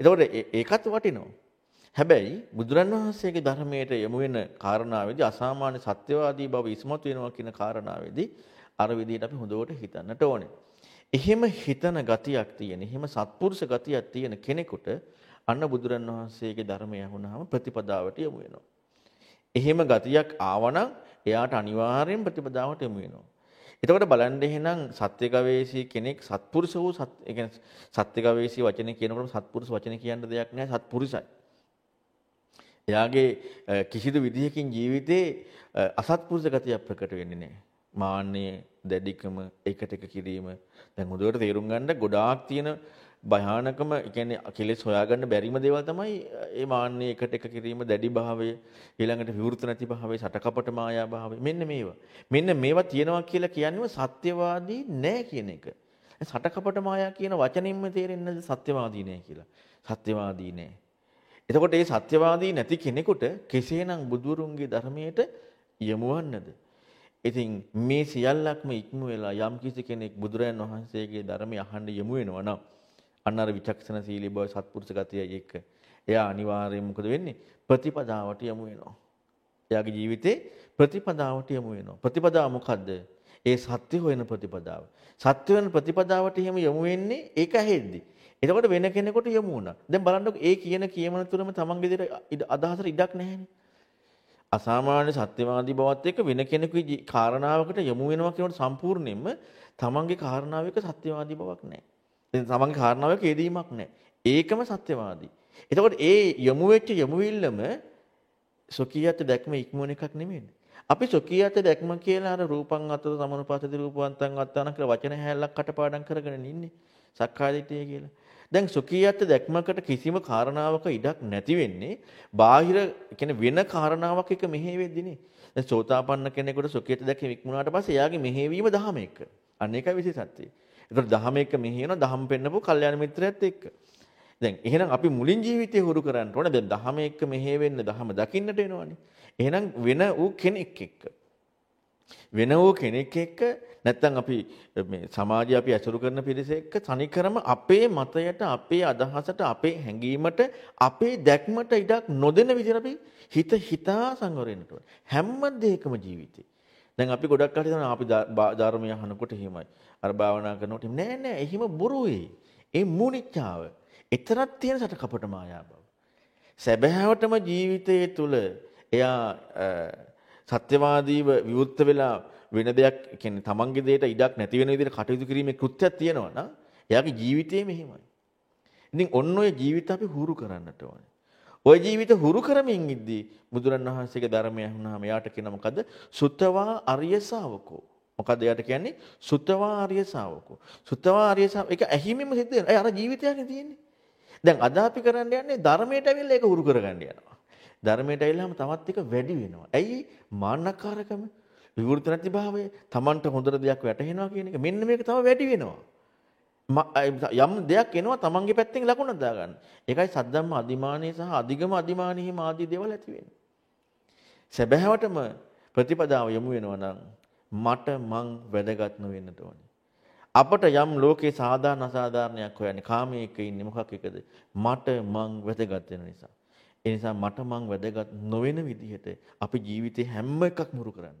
එතකොට ඒකත් වටිනවා. හැබැයි බුදුරන් වහන්සේගේ ධර්මයට යොමු වෙන කාරණාවේදී අසාමාන්‍ය සත්‍යවාදී බව ඉස්මතු වෙනවා කියන කාරණාවේදී අර විදිහට අපි හොඳට හිතන්නට ඕනේ. එහෙම හිතන ගතියක් තියෙන, එහෙම සත්පුරුෂ ගතියක් තියෙන කෙනෙකුට අන්න බුදුරන් වහන්සේගේ ධර්මය වුණාම ප්‍රතිපදාවට යොමු වෙනවා. එහෙම ගතියක් ආවනම් එයාට අනිවාර්යෙන් ප්‍රතිපදාවට යොමු වෙනවා. එතකොට බලන්න එහෙනම් සත්‍ය ගවේෂී කෙනෙක් සත්පුරුෂ වූ සත් ඒ කියන්නේ සත්‍ය ගවේෂී වචනේ කියනකොට සත්පුරුෂ වචනේ කියන්න දෙයක් නැහැ සත්පුරුෂයි. එයාගේ කිසිදු විදිහකින් ජීවිතේ අසත්පුරුෂ ගතියක් ප්‍රකට වෙන්නේ නැහැ. මාන්නය, දැඩිකම, එකට එක කිරීම. දැන් හොඳට තේරුම් ගන්න ගොඩාක් තියෙන භයානකම කියන්නේ කෙලෙස් හොයාගන්න බැරිම දේවල් තමයි ඒ මාන්නේ එකට එක කිරීම දැඩි භාවය ඊළඟට විවෘත නැති භාවය සටකපට මායා භාවය. මෙන්න මේවා. මෙන්න මේවා තියෙනවා කියලා කියන්නේම සත්‍යවාදී නෑ කියන එක. සටකපට මායා කියන වචනින්ම තේරෙන්නේ සත්‍යවාදී නෑ කියලා. සත්‍යවාදී නෑ. එතකොට මේ සත්‍යවාදී නැති කෙනෙකුට කෙසේනම් බුදුරුන්ගේ ධර්මයට යමුවන්නද ඉතින් මේ සියල්ලක්ම ඉක්ම වෙලා යම් කිසි කෙනෙක් බුදුරයන් වහන්සේගේ ධර්මය අහන්න යමු වෙනවා නම් අන්න අර විචක්ෂණශීලී බව සත්පුරුෂ ගතියයි එක්ක. එයා අනිවාර්යයෙන් මොකද වෙන්නේ? ප්‍රතිපදාවට යමු වෙනවා. එයාගේ ජීවිතේ ප්‍රතිපදාවට යමු වෙනවා. ප්‍රතිපදාව මොකද්ද? ඒ සත්‍ය හොයන ප්‍රතිපදාව. සත්‍ය වෙන ප්‍රතිපදාවට එහෙම යමු වෙන්නේ ඒක ඇහෙද්දි. එතකොට වෙන කෙනෙකුට යමු වුණා. දැන් බලන්නකො ඒ කියන කියමන තුරම තමන්ගේ විදිහට අදහසට ඉඩක් නැහැනේ. අසාමාන්‍ය සත්‍යවාදී බවත් එක්ක වෙන කෙනෙකුගේ කාරණාවකට යමු වෙනවා කියනකොට සම්පූර්ණයෙන්ම තමන්ගේ කාරණාවක සත්‍යවාදී බවක් නැහැ. දැන් තමන්ගේ කාරණාවක යෙදීමක් නැහැ. ඒකම සත්‍යවාදී. එතකොට ඒ යොමු වෙච්ච යොමුවිල්ලම සොකියත් දැක්ම ඉක්මවන එකක් නෙමෙයි. අපි සොකියත් දැක්ම කියලා අර රූපං අතර සමනුපාතති රූපවන්තං අත්තාන කියලා වචන හැල්ලක් කටපාඩම් කරගෙන ඉන්නේ. සක්කායදිටිය කියලා. දැන් සොකියත් දැක්මකට කිසිම කාරණාවක ඉඩක් නැති වෙන්නේ බාහිර කියන්නේ වෙන කාරණාවක් එක මෙහෙවෙද්දිනේ. දැන් සෝතාපන්න කෙනෙකුට සොකියත් දැක්ම ඉක්මුණාට පස්සේ එයාගේ මෙහෙවීම දහම එක. අන්න ඒකයි විශේෂත්වය. ඒතකොට දහම එක මෙහෙයන දහම් පෙන්නපු කල්යාණ මිත්‍රයත් එක්ක. දැන් එහෙනම් අපි මුලින් ජීවිතේ හුරු කරන්න ඕනේ. දැන් දහම එක්ක මෙහෙ වෙන්න දහම දකින්නට වෙනවනේ. එහෙනම් වෙන ඌ කෙනෙක් එක්ක. වෙන ඌ කෙනෙක් එක්ක නැත්තම් අපි මේ සමාජය අපි ඇසුරු කරන පිරිස එක්ක තනිකරම අපේ මතයට, අපේ අදහසට, අපේ හැඟීමට, අපේ දැක්මට ඉඩක් නොදෙන විදිහට අපි හිත හිතා සංවරෙන්නට ඕනේ. හැම දෙයකම ජීවිතේ. දැන් අපි ගොඩක් කල් හිතනවා අපි ධර්මය අහනකොට එහෙමයි. අර භාවනා කරනකොට නෑ නෑ එහෙම බොරුයි. ඒ මූනිච්චාව. එතරම් තියෙන සට කපට මායා බව. සැබෑවටම ජීවිතයේ තුල එයා සත්‍යවාදීව විවුර්ත වෙලා වෙන දෙයක් කියන්නේ තමන්ගේ දෙයට ඉඩක් නැති වෙන විදිහට කටයුතු කිරීමේ කෘත්‍යයක් තියෙනවා නම් එයාගේ ජීවිතේ මෙහෙමයි. ඉතින් ඔන්න ඔය ජීවිත අපි හුරු කරන්නට ඕනේ. ওই ජීවිත හුරු කරමින් ඉද්දී බුදුරණවහන්සේගේ ධර්මය අහුනහම එයාට කියන මොකද්ද? සුතවා අරිය ශාවකෝ. මොකද්ද එයාට කියන්නේ? සුතවා ආර්ය ශාවකෝ. සුතවා ආර්ය ශාවක ඒක ඇහිමින්ම සිද්ධ වෙනවා. ඒ අර ජීවිතයනේ තියෙන්නේ. දැන් අද අපි කරන්න යන්නේ ධර්මයට ඇවිල්ලා ඒක හුරු කරගන්න යනවා. ධර්මයට ඇවිල්ලාම තවත් එක වැඩි වෙනවා. ඇයි? මාන්නකාරකම, විවෘත නැති භාවය, Tamanට හොඳට දෙයක් වැටහෙනවා කියන එක මෙන්න මේක තව වැඩි වෙනවා. යම් දෙයක් එනවා Tamanගේ පැත්තෙන් ලකුණක් දාගන්න. ඒකයි සද්ධම්ම අදිමානී සහ අධිගම අදිමානී ආදී දේවල් ඇති වෙන්නේ. සැබෑවටම ප්‍රතිපදාව යොමු වෙනවා නම් මට මං වැදගත් නොවෙන්නට ඕනේ. අපට යම් ලෝකේ සාධාරණ අසාධාරණයක් හොයන්නේ කාමයේ එක ඉන්නේ මොකක් එකද? මට මං වැදගත් වෙන නිසා. ඒ නිසා මට මං වැදගත් නොවන විදිහට අපි ජීවිතේ හැම එකක් මුරු කරන්න